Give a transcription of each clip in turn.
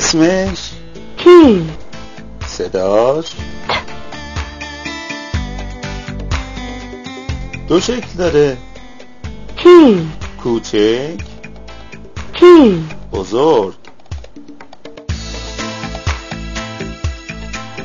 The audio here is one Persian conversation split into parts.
اسمش؟ T صداش؟ دو شکل داره. T کوچک. T بزرگ.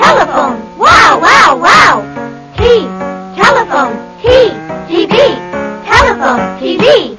Telephone. Wow wow wow. T Telephone. T TV Telephone. TV